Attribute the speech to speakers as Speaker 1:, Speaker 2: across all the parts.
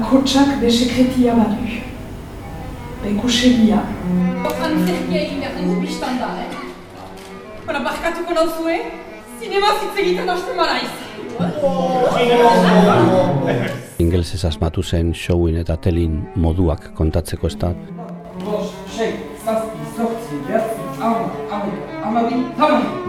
Speaker 1: bakotsak be sekretia badu. Be kusegia.
Speaker 2: Antzerkia egin behar dugu biztan da, eh? Bara, barkatuko nauzue, zinema zitzegiten hasten maraiz.
Speaker 3: Ingelsez asmatu zen showin eta telin moduak kontatzeko ez da.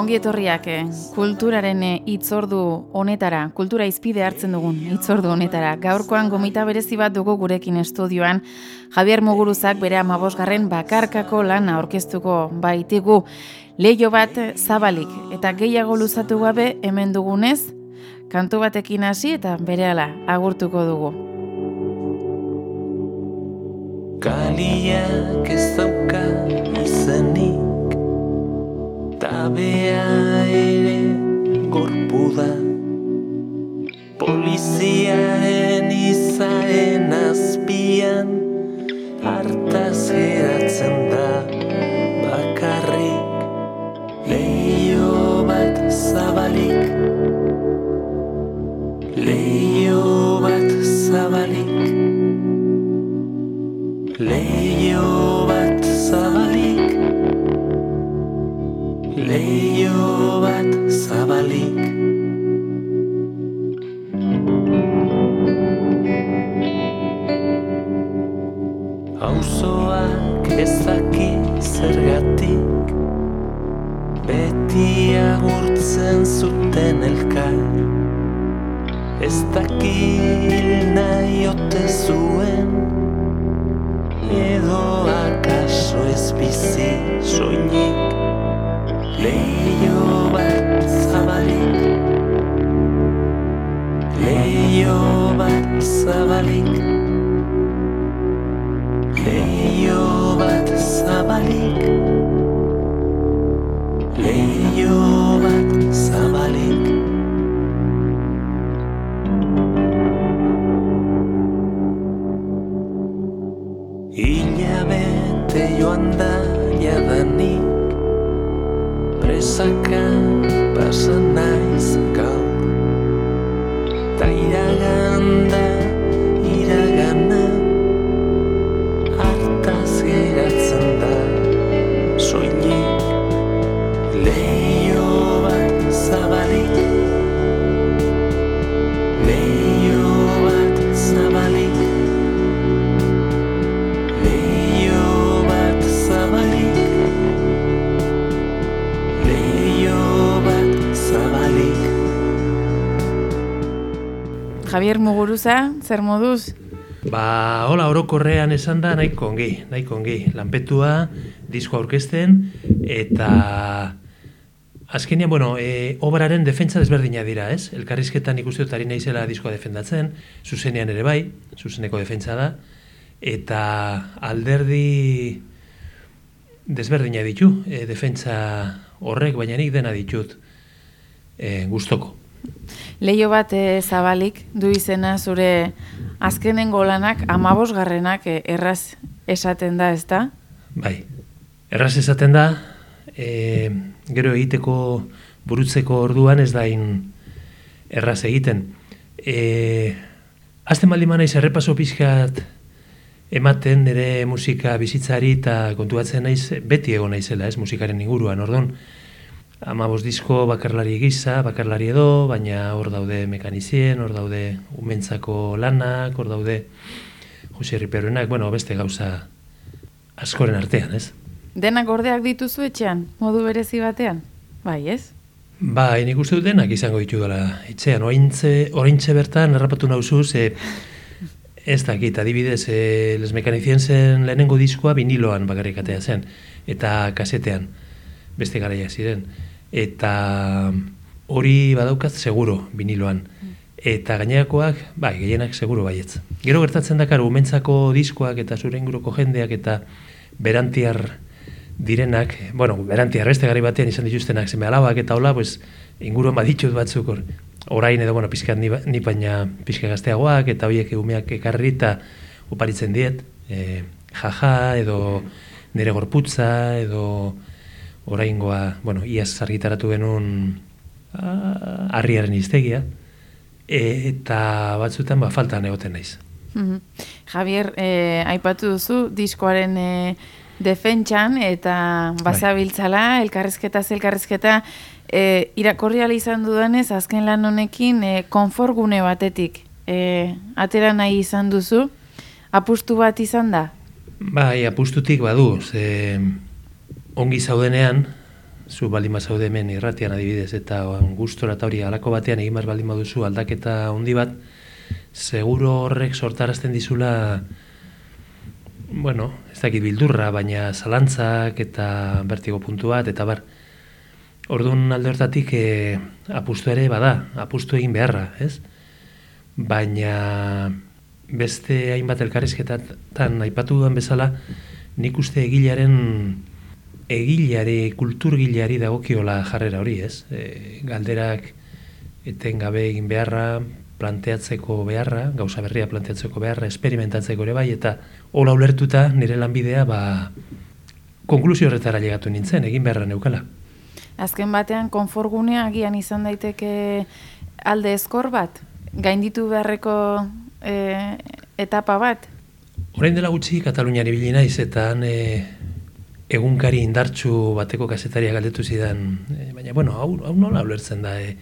Speaker 4: Ongi etorriak, eh, kulturaren eh, hitzordu honetara, kultura izpide hartzen dugun hitzordu honetara. Gaurkoan gomita berezi bat dugu gurekin estudioan, Javier Muguruzak bere amabosgarren bakarkako lana aurkeztuko baitigu. Leio bat zabalik eta gehiago luzatu gabe hemen dugunez, kantu batekin hasi eta berehala agurtuko dugu.
Speaker 5: Kaliak ez Tabea ere gorpu da Poliziaren izaen azpian Hartaz geratzen da bat
Speaker 4: Muguruza, zer moduz?
Speaker 6: Ba, hola, orokorrean esan da nahiko ongi, nahiko ongi. Lanpetua, disko aurkezten, eta azkenean, bueno, e, obraren defentsa desberdina dira, ez? Elkarrizketan ikuste dut ari naizela diskoa defendatzen, zuzenean ere bai, zuzeneko defentsa da, eta alderdi desberdina ditu, e, defentsa horrek, baina nik dena ditut e, gustoko.
Speaker 4: Leio bat eh, zabalik du izena zure azkenengo lanak amabosgarrenak eh, erraz esaten da, ezta?
Speaker 6: Bai, erraz esaten da, e, gero egiteko burutzeko orduan ez da in erraz egiten. E, Azten baldin naiz errepaso pixkat ematen nire musika bizitzari eta kontuatzen naiz beti egon naizela, ez musikaren inguruan, ordon. Amabos disko bakarlari gisa, bakarlari edo, baina hor daude mekanizien, hor daude umentzako lanak, hor daude Jose Riperoenak, bueno, beste gauza askoren artean, ez?
Speaker 4: Denak gordeak dituzu etxean, modu berezi batean? Bai, ez?
Speaker 6: Ba, nik uste dut denak izango ditu dela itxean. Ointze, oraintxe bertan errapatu nauzu, ze ez dakit, adibidez, e, les mekanizienzen lehenengo diskoa viniloan bakarrikatea zen, eta kasetean, beste garaia ziren. Eta hori badaukat seguro viniloan. Eta gainerakoak, bai, gehienak seguro baietz. Gero gertatzen dakar, umentzako diskoak eta zure inguruko jendeak eta berantiar direnak, bueno, berantiar beste gari batean izan dituztenak, zeme alabak eta hola, pues, inguruan baditut batzuk hor. orain edo, bueno, pizkat ni, ba- ni baina pizka gazteagoak, eta horiek umeak ekarri eta oparitzen diet, e, jaja, edo nire gorputza, edo oraingoa, bueno, iaz argitaratu genuen ah, harriaren iztegia, eta batzutan ba, faltan egoten naiz.
Speaker 4: Mhm. Javier, eh, aipatu duzu diskoaren eh, defentsan eta bazabiltzala, elkarrizketa ze elkarrizketa, eh, irakorri ala izan dudanez, azken lan honekin eh, konforgune batetik eh, atera nahi izan duzu, apustu bat izan da?
Speaker 6: Bai, apustutik badu, ze ongi zaudenean, zu baldin bazaude hemen irratian adibidez, eta gustora eta hori alako batean egin behar baldin baduzu aldaketa handi bat, seguro horrek sortarazten dizula, bueno, ez dakit bildurra, baina zalantzak eta bertigo puntu bat, eta bar, Orduan alde hortatik e, apustu ere bada, apustu egin beharra, ez? Baina beste hainbat elkarrizketatan aipatu dudan bezala, nik uste egilearen egileari, kulturgileari dagokiola jarrera hori, ez? E, galderak etengabe egin beharra, planteatzeko beharra, gauza berria planteatzeko beharra, esperimentatzeko ere bai, eta hola ulertuta nire lanbidea, ba, konklusio horretara llegatu nintzen, egin beharra neukala.
Speaker 4: Azken batean, konforgunea agian izan daiteke alde eskor bat? Gainditu beharreko eh, etapa bat?
Speaker 6: Orain dela gutxi Kataluniari ibili naiz eta han e, egunkari indartsu bateko kasetaria galdetu zidan, e, baina bueno, hau, hau nola ulertzen da, e,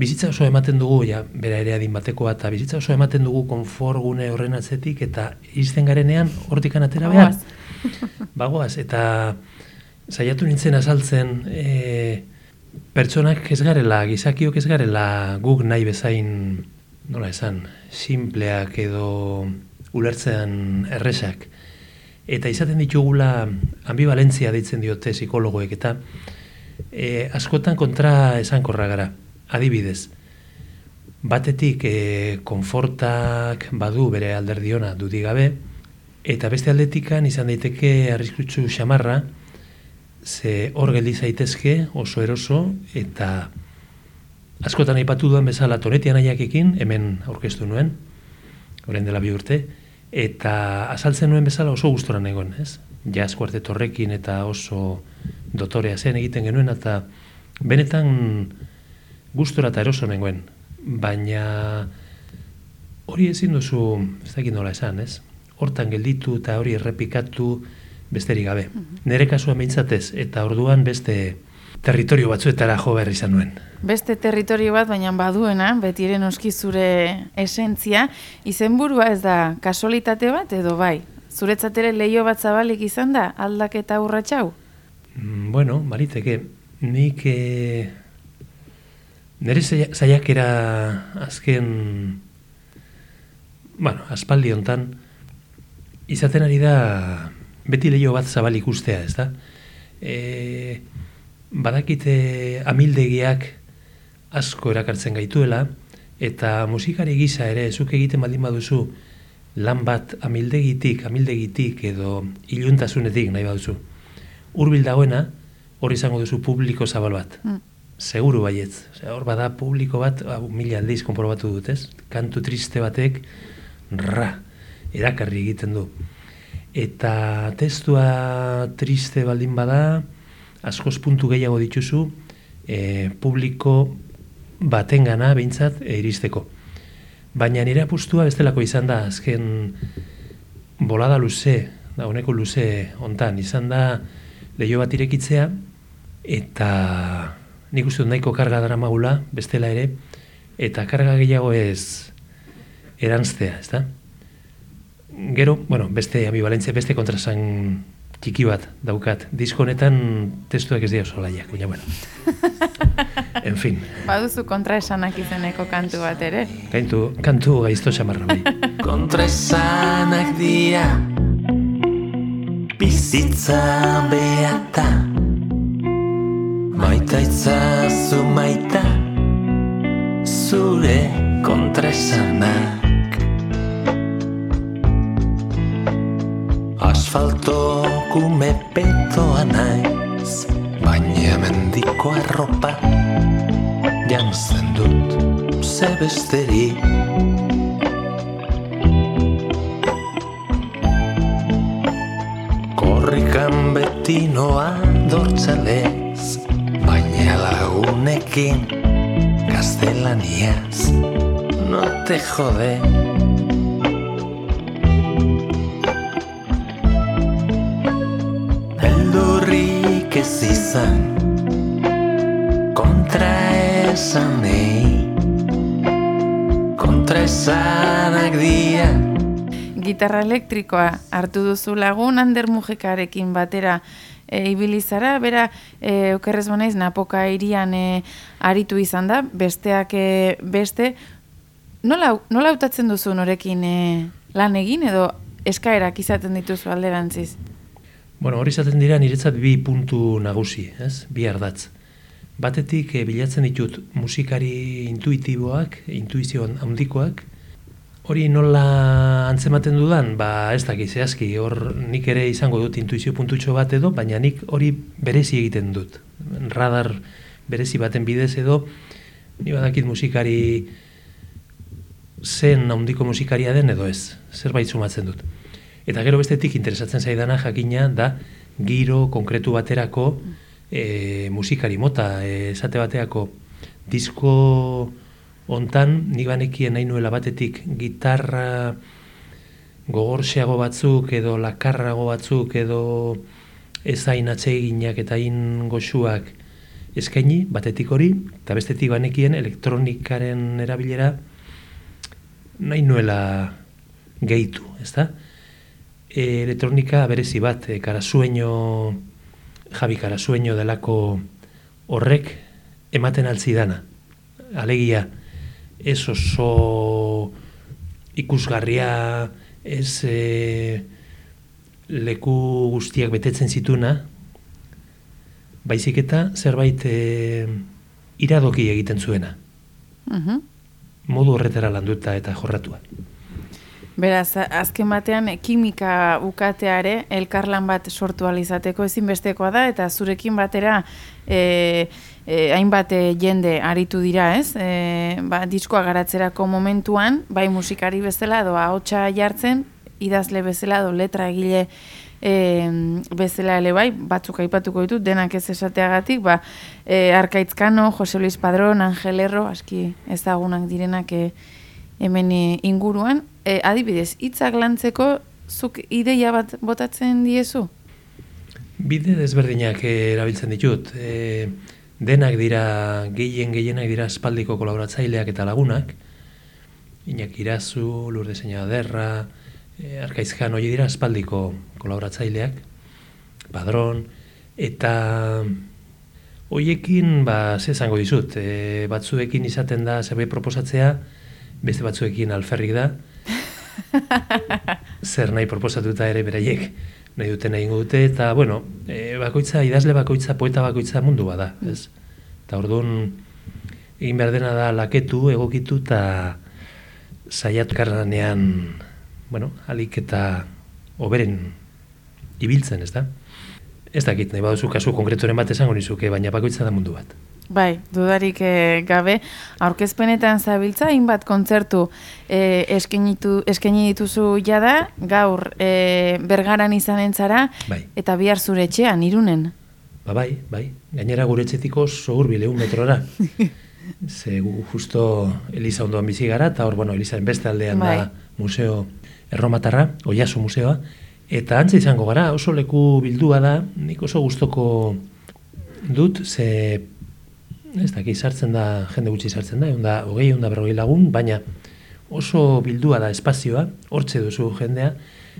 Speaker 6: bizitza oso ematen dugu, ja, bera ere adin batekoa, eta bizitza oso ematen dugu konforgune horren atzetik, eta izten garenean hortikan atera behar. Bagoaz, eta saiatu nintzen azaltzen e, pertsonak ez garela, gizakiok ez garela guk nahi bezain, nola esan, simpleak edo ulertzean erresak. Eta izaten ditugula ambivalentzia deitzen diote psikologoek eta e, askotan kontra esankorra gara. Adibidez, batetik e, konfortak badu bere alderdiona dudik gabe, eta beste aldetikan izan daiteke arriskutsu xamarra, ze hor geldi zaitezke oso eroso eta askotan aipatu duen bezala tonetian aiakekin, hemen aurkeztu nuen, orain dela bi urte, eta azaltzen nuen bezala oso gustora egon, ez? Jazz kuartetorrekin eta oso dotorea zen egiten genuen, eta benetan gustora eta eroso nengoen, baina hori ezin duzu, ez dakit nola esan, ez? Hortan gelditu eta hori errepikatu, besterik gabe. Nere kasua meintzatez, eta orduan beste territorio batzuetara jo behar izan nuen.
Speaker 4: Beste territorio bat, baina baduena, beti ere noski zure esentzia, izenburua ez da kasualitate bat edo bai? Zuretzat ere leio bat zabalik izan da, aldaketa urratxau?
Speaker 6: Mm, bueno, baliteke, nik e, nire zaia- saiakera azken, bueno, aspaldi hontan, izaten ari da beti leio bat zabal ikustea, ez da? E, badakite amildegiak asko erakartzen gaituela, eta musikari gisa ere, zuk egiten baldin baduzu, lan bat amildegitik, amildegitik edo iluntasunetik nahi baduzu. Hurbil dagoena, hor izango duzu publiko zabal bat.
Speaker 4: Mm.
Speaker 6: Seguru baietz. Osea, hor bada publiko bat, hau, mila aldiz konprobatu dut, ez? Kantu triste batek, ra, erakarri egiten du. Eta testua triste baldin bada, askoz puntu gehiago dituzu, e, publiko batengana behintzat e, iristeko. Baina nire apustua bestelako izan da, azken bolada luze, da honeko luze hontan, izan da leio bat irekitzea, eta nik uste dut nahiko karga dara magula, bestela ere, eta karga gehiago ez eranztea, ez? Gero, bueno, beste ambivalentzia, beste kontrasan txiki bat daukat. Disko honetan testuak ez dira oso laiak, baina bueno. En fin,
Speaker 4: Baduzu kontraesanak izeneko kantu bat ere?
Speaker 6: kantu, kantu gaizto xamarra bai.
Speaker 5: Kontraesanak dira Bizitza beata Maita itzazu maita Zure kontraesanak Asfalto kume petoa naiz Baina mendiko arropa Jantzen dut ze besteri. Korrikan beti noa dortzalez Baina lagunekin gaztelaniaz No te jode izan Kontra esanei Kontra esanak dira
Speaker 4: Gitarra elektrikoa hartu duzu lagun Ander Mujikarekin batera e, ibili zara, bera e, okerrez banaiz napoka irian e, aritu izan da, besteak e, beste, nola, nola hautatzen duzu norekin e, lan egin edo eskaerak izaten dituzu alderantziz?
Speaker 6: Bueno, hori izaten dira niretzat bi puntu nagusi, ez? Bi ardatz. Batetik e, bilatzen ditut musikari intuitiboak, intuizioan handikoak, Hori nola antzematen dudan, ba ez dakit zehazki, hor nik ere izango dut intuizio puntutxo bat edo, baina nik hori berezi egiten dut. Radar berezi baten bidez edo, ni badakit musikari zen handiko musikaria den edo ez, zerbait sumatzen dut. Eta gero bestetik interesatzen zaidana jakina da giro konkretu baterako e, musikari mota, e, esate bateako disko Hontan, nik banekien nahi nuela batetik gitarra gogorxeago batzuk edo lakarrago batzuk edo ezain atseginak eta hain goxuak eskaini, batetik hori, eta bestetik banekien elektronikaren erabilera nahi nuela gehitu, ez da? E, elektronika berezi bat, e, karasueño, jabi karasueño delako horrek ematen altzidana. Alegia, ez oso ikusgarria ez e, leku guztiak betetzen zituna, baizik eta zerbait e, iradoki egiten zuena.
Speaker 4: Uh
Speaker 6: Modu horretara landuta eta jorratua.
Speaker 4: Beraz, azken batean kimika ukateare elkarlan bat sortu alizateko ezinbestekoa da eta zurekin batera e, e, hainbat e, jende aritu dira, ez? E, ba, diskoa garatzerako momentuan, bai musikari bezala edo ahotsa jartzen, idazle bezala edo letra egile e, bezala ele bai, batzuk aipatuko ditut, denak ez esateagatik, ba, e, Arkaitzkano, Jose Luis Padrón, Angel Erro, aski ezagunak direnak e, hemen inguruan, e, adibidez, hitzak lantzeko zuk ideia bat botatzen diezu?
Speaker 6: Bide desberdinak erabiltzen ditut. E, denak dira, gehien gehienak dira espaldiko kolaboratzaileak eta lagunak, Iñak Irazu, Lurde Zeina Derra, e, Arkaizkan hori dira espaldiko kolaboratzaileak, Padron, eta hoiekin, ba, ze zango dizut, e, batzuekin izaten da zerbait proposatzea, beste batzuekin alferrik da, zer nahi proposatuta ere beraiek nahi duten egin dute, eta, bueno, e, bakoitza, idazle bakoitza, poeta bakoitza mundu bada, ez? Eta orduan, egin behar dena da laketu, egokitu, eta saiatu karranean, bueno, alik eta oberen ibiltzen, ez da? Ez dakit, nahi baduzu kasu konkreturen bat esango nizuke, baina bakoitza da mundu bat.
Speaker 4: Bai, dudarik e, gabe, aurkezpenetan zabiltza, hainbat kontzertu e, eskaini dituzu jada, gaur e, bergaran izanen zara,
Speaker 6: bai.
Speaker 4: eta bihar zure etxean, irunen.
Speaker 6: Ba bai, bai, gainera gure etxetiko zogur bileun metrora. Ze gu justo Elisa ondoan bizi gara, eta hor, bueno, Elisaren beste aldean bai. da museo erromatarra, oiaso museoa, eta antza izango gara, oso leku bildua da, nik oso gustoko dut, ze ez dakit sartzen da, jende gutxi sartzen da, egun da, hogei, egun da berrogei lagun, baina oso bildua da espazioa, hortze duzu jendea,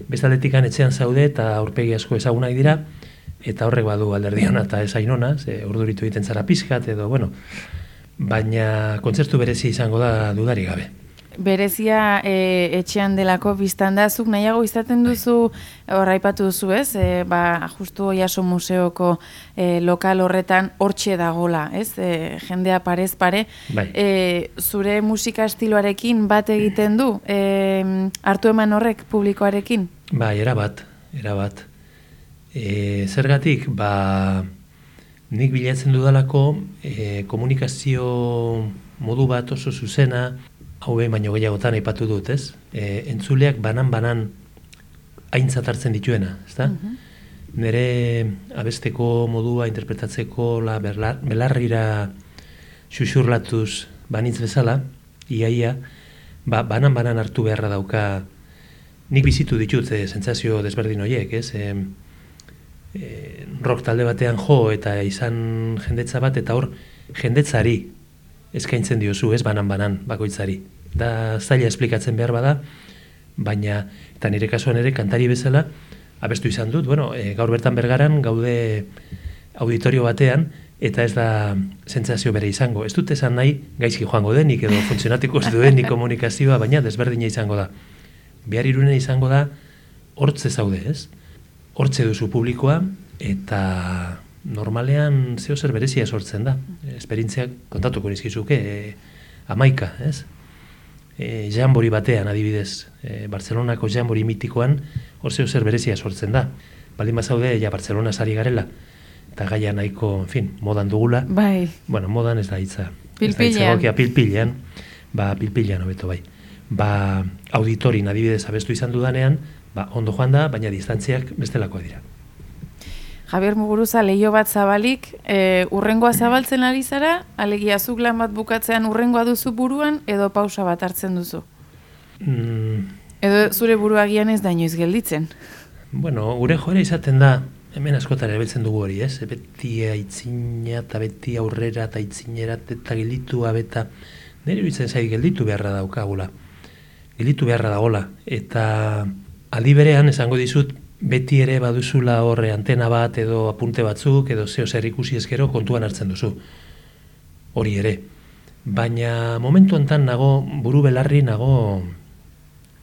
Speaker 6: bestaldetik etxean zaude eta aurpegi asko ezagunak dira, eta horrek badu alderdiona eta ezainona, ze urduritu egiten zara pizkat, edo, bueno, baina kontzertu berezi izango da dudari gabe
Speaker 4: berezia e, etxean delako biztan da, zuk nahiago izaten duzu, horraipatu duzu ez, e, ba, justu oiaso museoko e, lokal horretan hortxe dagola, ez, e, jendea parez pare,
Speaker 6: bai.
Speaker 4: e, zure musika estiloarekin bat egiten du, e, hartu eman horrek publikoarekin?
Speaker 6: Bai, era bat, era bat. E, zergatik, ba, nik bilatzen dudalako e, komunikazio modu bat oso zuzena, hau behin baino gehiagotan aipatu dut, ez? E, entzuleak banan-banan aintzat hartzen dituena, ezta?
Speaker 4: Mhm.
Speaker 6: Nere abesteko modua interpretatzeko la berlar, belarrira xuxurlatuz banitz bezala, iaia, ba, banan-banan hartu beharra dauka nik bizitu ditut e, sentsazio desberdin horiek, ez? E, e, rock talde batean jo eta izan jendetza bat eta hor jendetzari eskaintzen diozu, ez banan-banan bakoitzari. Da zaila esplikatzen behar bada, baina eta nire kasuan ere kantari bezala abestu izan dut, bueno, e, gaur bertan bergaran gaude auditorio batean eta ez da sentsazio bere izango. Ez dut esan nahi gaizki joango denik edo funtzionatiko ez duenik komunikazioa, baina desberdina izango da. Behar irunen izango da hortze zaude, ez? Hortze duzu publikoa eta normalean zeo zer berezia sortzen da. Esperientziak kontatuko nizkizuke, e, amaika, ez? E, jambori batean adibidez, e, Barcelonako jambori mitikoan, hor zeo zer berezia sortzen da. Baldin bazaude, ja Barcelona sari garela, eta gaia nahiko, en fin, modan dugula.
Speaker 4: Bai.
Speaker 6: Bueno, modan ez da hitza. Ez da
Speaker 4: Pilpilean.
Speaker 6: pilpilean. Ba, pilpilean hobeto bai. Ba, auditorin adibidez abestu izan dudanean, ba, ondo joan da, baina distantziak bestelakoa dira.
Speaker 4: Javier Muguruza leio bat zabalik, e, urrengoa zabaltzen ari zara, alegia zuk lan bat bukatzean urrengoa duzu buruan, edo pausa bat hartzen duzu.
Speaker 6: Mm,
Speaker 4: Edo zure buruagian ez da inoiz gelditzen.
Speaker 6: bueno, gure joera izaten da, hemen askotan erabiltzen dugu hori, ez? Beti aitzina eta beti aurrera eta aitzinera eta gelditu abeta. Nire bitzen zait gelditu beharra daukagula. Gelditu beharra dagola. Eta aldi berean esango dizut, beti ere baduzula horre antena bat edo apunte batzuk edo zeo zer ikusi ezkero kontuan hartzen duzu. Hori ere. Baina momentu hontan nago, buru belarri nago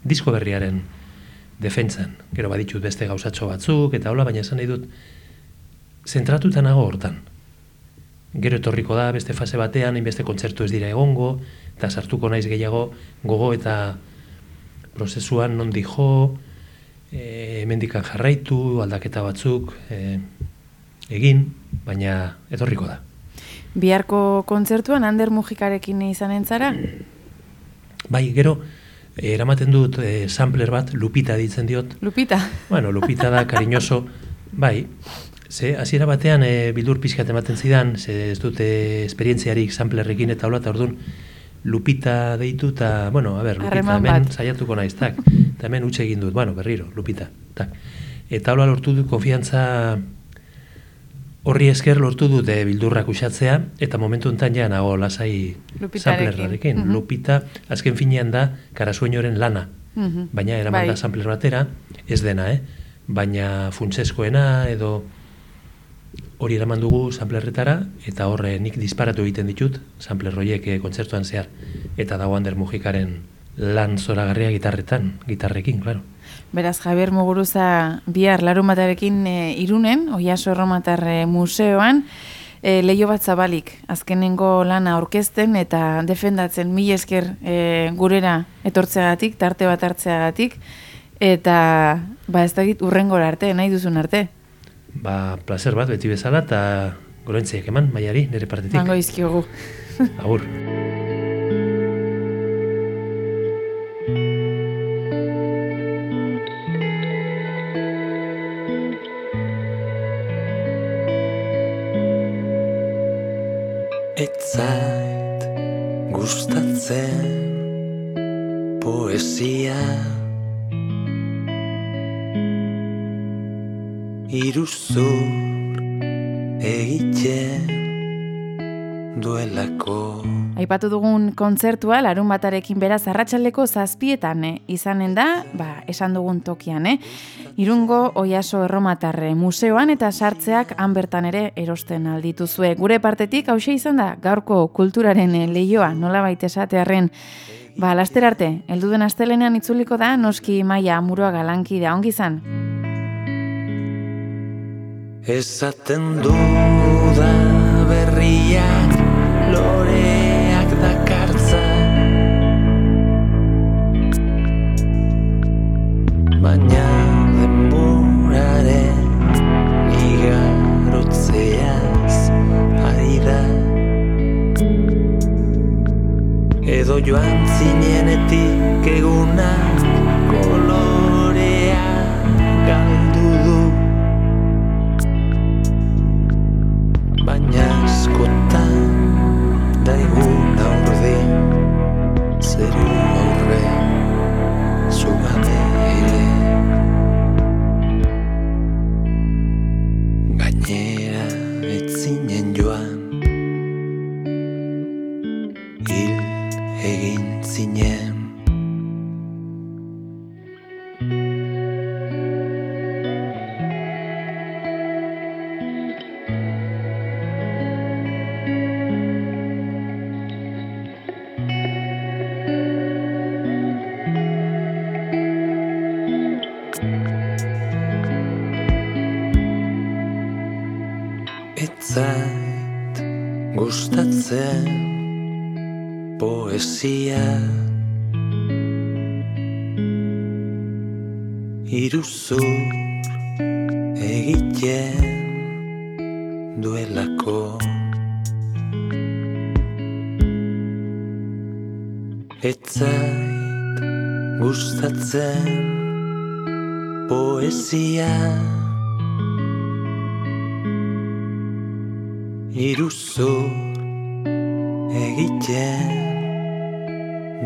Speaker 6: disko berriaren defentsan. Gero baditut beste gauzatxo batzuk eta hola, baina esan nahi dut zentratuta nago hortan. Gero etorriko da beste fase batean, hainbeste kontzertu ez dira egongo, eta sartuko naiz gehiago gogo eta prozesuan non dijo, e, hemendikan jarraitu, aldaketa batzuk e, egin, baina etorriko da.
Speaker 4: Biharko kontzertuan Ander Mujikarekin izanen zara?
Speaker 6: Bai, gero, eh, eramaten dut e, sampler bat, Lupita ditzen diot,
Speaker 4: Lupita?
Speaker 6: Bueno, Lupita da cariñoso, bai, ze, hasiera batean e, bildur pixkat ematen zidan, ze ez dute esperientziarik samplerrekin eta hola, eta orduan Lupita deitu eta, bueno, a ber, Lupita, hemen saiatuko naiz, tak, eta hemen utxe egin dut, bueno, berriro, Lupita, tak. Eta hola lortu dut konfiantza horri esker lortu dute bildurrak usatzea, eta momentu enten ja nago lasai samplerrarekin.
Speaker 4: Mhm.
Speaker 6: Lupita, azken finean da, karasueñoren lana,
Speaker 4: Mhm.
Speaker 6: baina eraman
Speaker 4: Bai.
Speaker 6: da sampler batera, ez dena, eh? baina funtseskoena edo hori eraman dugu samplerretara, eta horre nik disparatu egiten ditut, sampler horiek eh, kontzertuan zehar, eta dago Ander Mujikaren lan zoragarria gitarretan, gitarrekin, claro.
Speaker 4: Beraz, Javier Muguruza bihar larumatarekin e, irunen, Oiaso Erromatar museoan, e, leio bat zabalik, azkenengo lana aurkezten eta defendatzen mila esker e, gurera etortzeagatik, tarte bat hartzeagatik, eta ba ez dakit urrengora arte, nahi duzun arte.
Speaker 6: Ba, placer bat, beti bezala, eta goroentziak eman, maiari, nire partetik.
Speaker 4: Mango izkiogu.
Speaker 6: Agur.
Speaker 5: Ez zait gustatzen poesia Iruzur egiten duelako
Speaker 4: Aipatu dugun kontzertua larun batarekin beraz arratsaldeko zazpietan eh, izanen da, ba, esan dugun tokian, eh? Irungo Oiaso Erromatarre museoan eta sartzeak han bertan ere erosten aldituzue. Gure partetik hause izan da gaurko kulturaren leioa nolabait esatearren Ba, laster arte, elduden astelenean itzuliko da noski maia amuroa galanki da ongi izan.
Speaker 5: Esaten du da berriak loreak
Speaker 6: egin zinen Ez zait gustatzen poesia. Iruzur egiten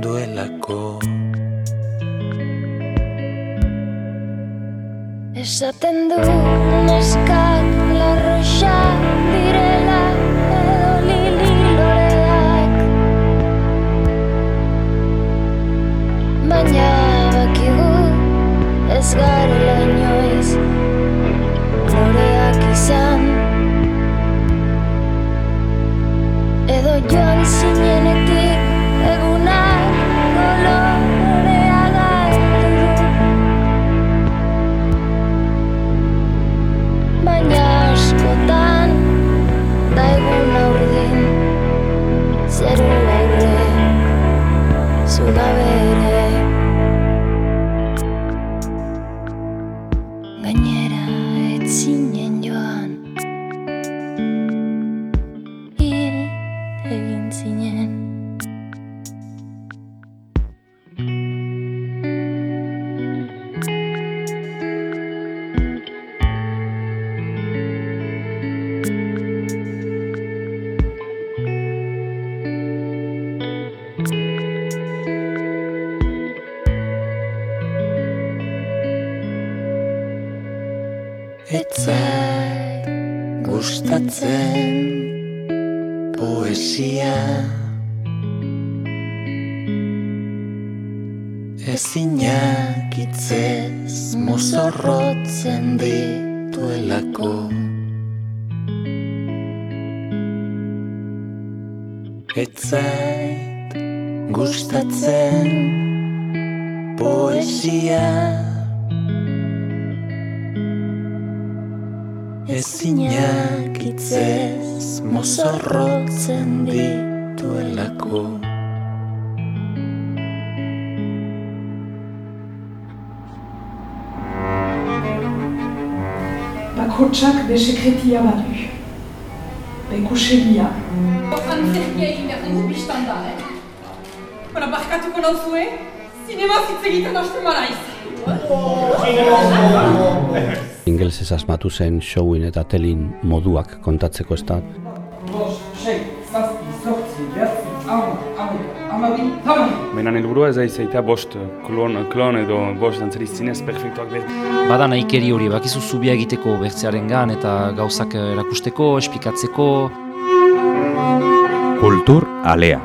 Speaker 6: duelako.
Speaker 7: Esaten du neskak larroxa direla ez Ez
Speaker 6: zait gustatzen poesia. Ezinak itzez mozorrotzen dituelako. Ez zait gustatzen poesia Ezinak itzez mozorrotzen dituelako
Speaker 1: Bakotsak be sekretia badu. Bekusegia.
Speaker 2: Antzerkia egin behar dugu biztan da, eh? Bara, barkatuko nauzue, zinema hitz egiten hasten maraiz.
Speaker 3: Ingelsez asmatu zen showin eta telin moduak kontatzeko ez da.
Speaker 8: Baina helburua ez da izaita bost klon, klon edo bost dantzari zinez perfektuak behar.
Speaker 9: Bada nahikeri hori, bakizu zubia egiteko bertzearengan eta gauzak erakusteko, espikatzeko,
Speaker 10: Kultur alea.